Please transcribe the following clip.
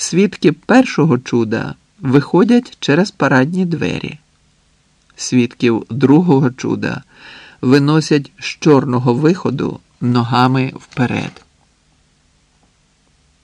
Свідки першого чуда виходять через парадні двері. Свідків другого чуда виносять з чорного виходу ногами вперед.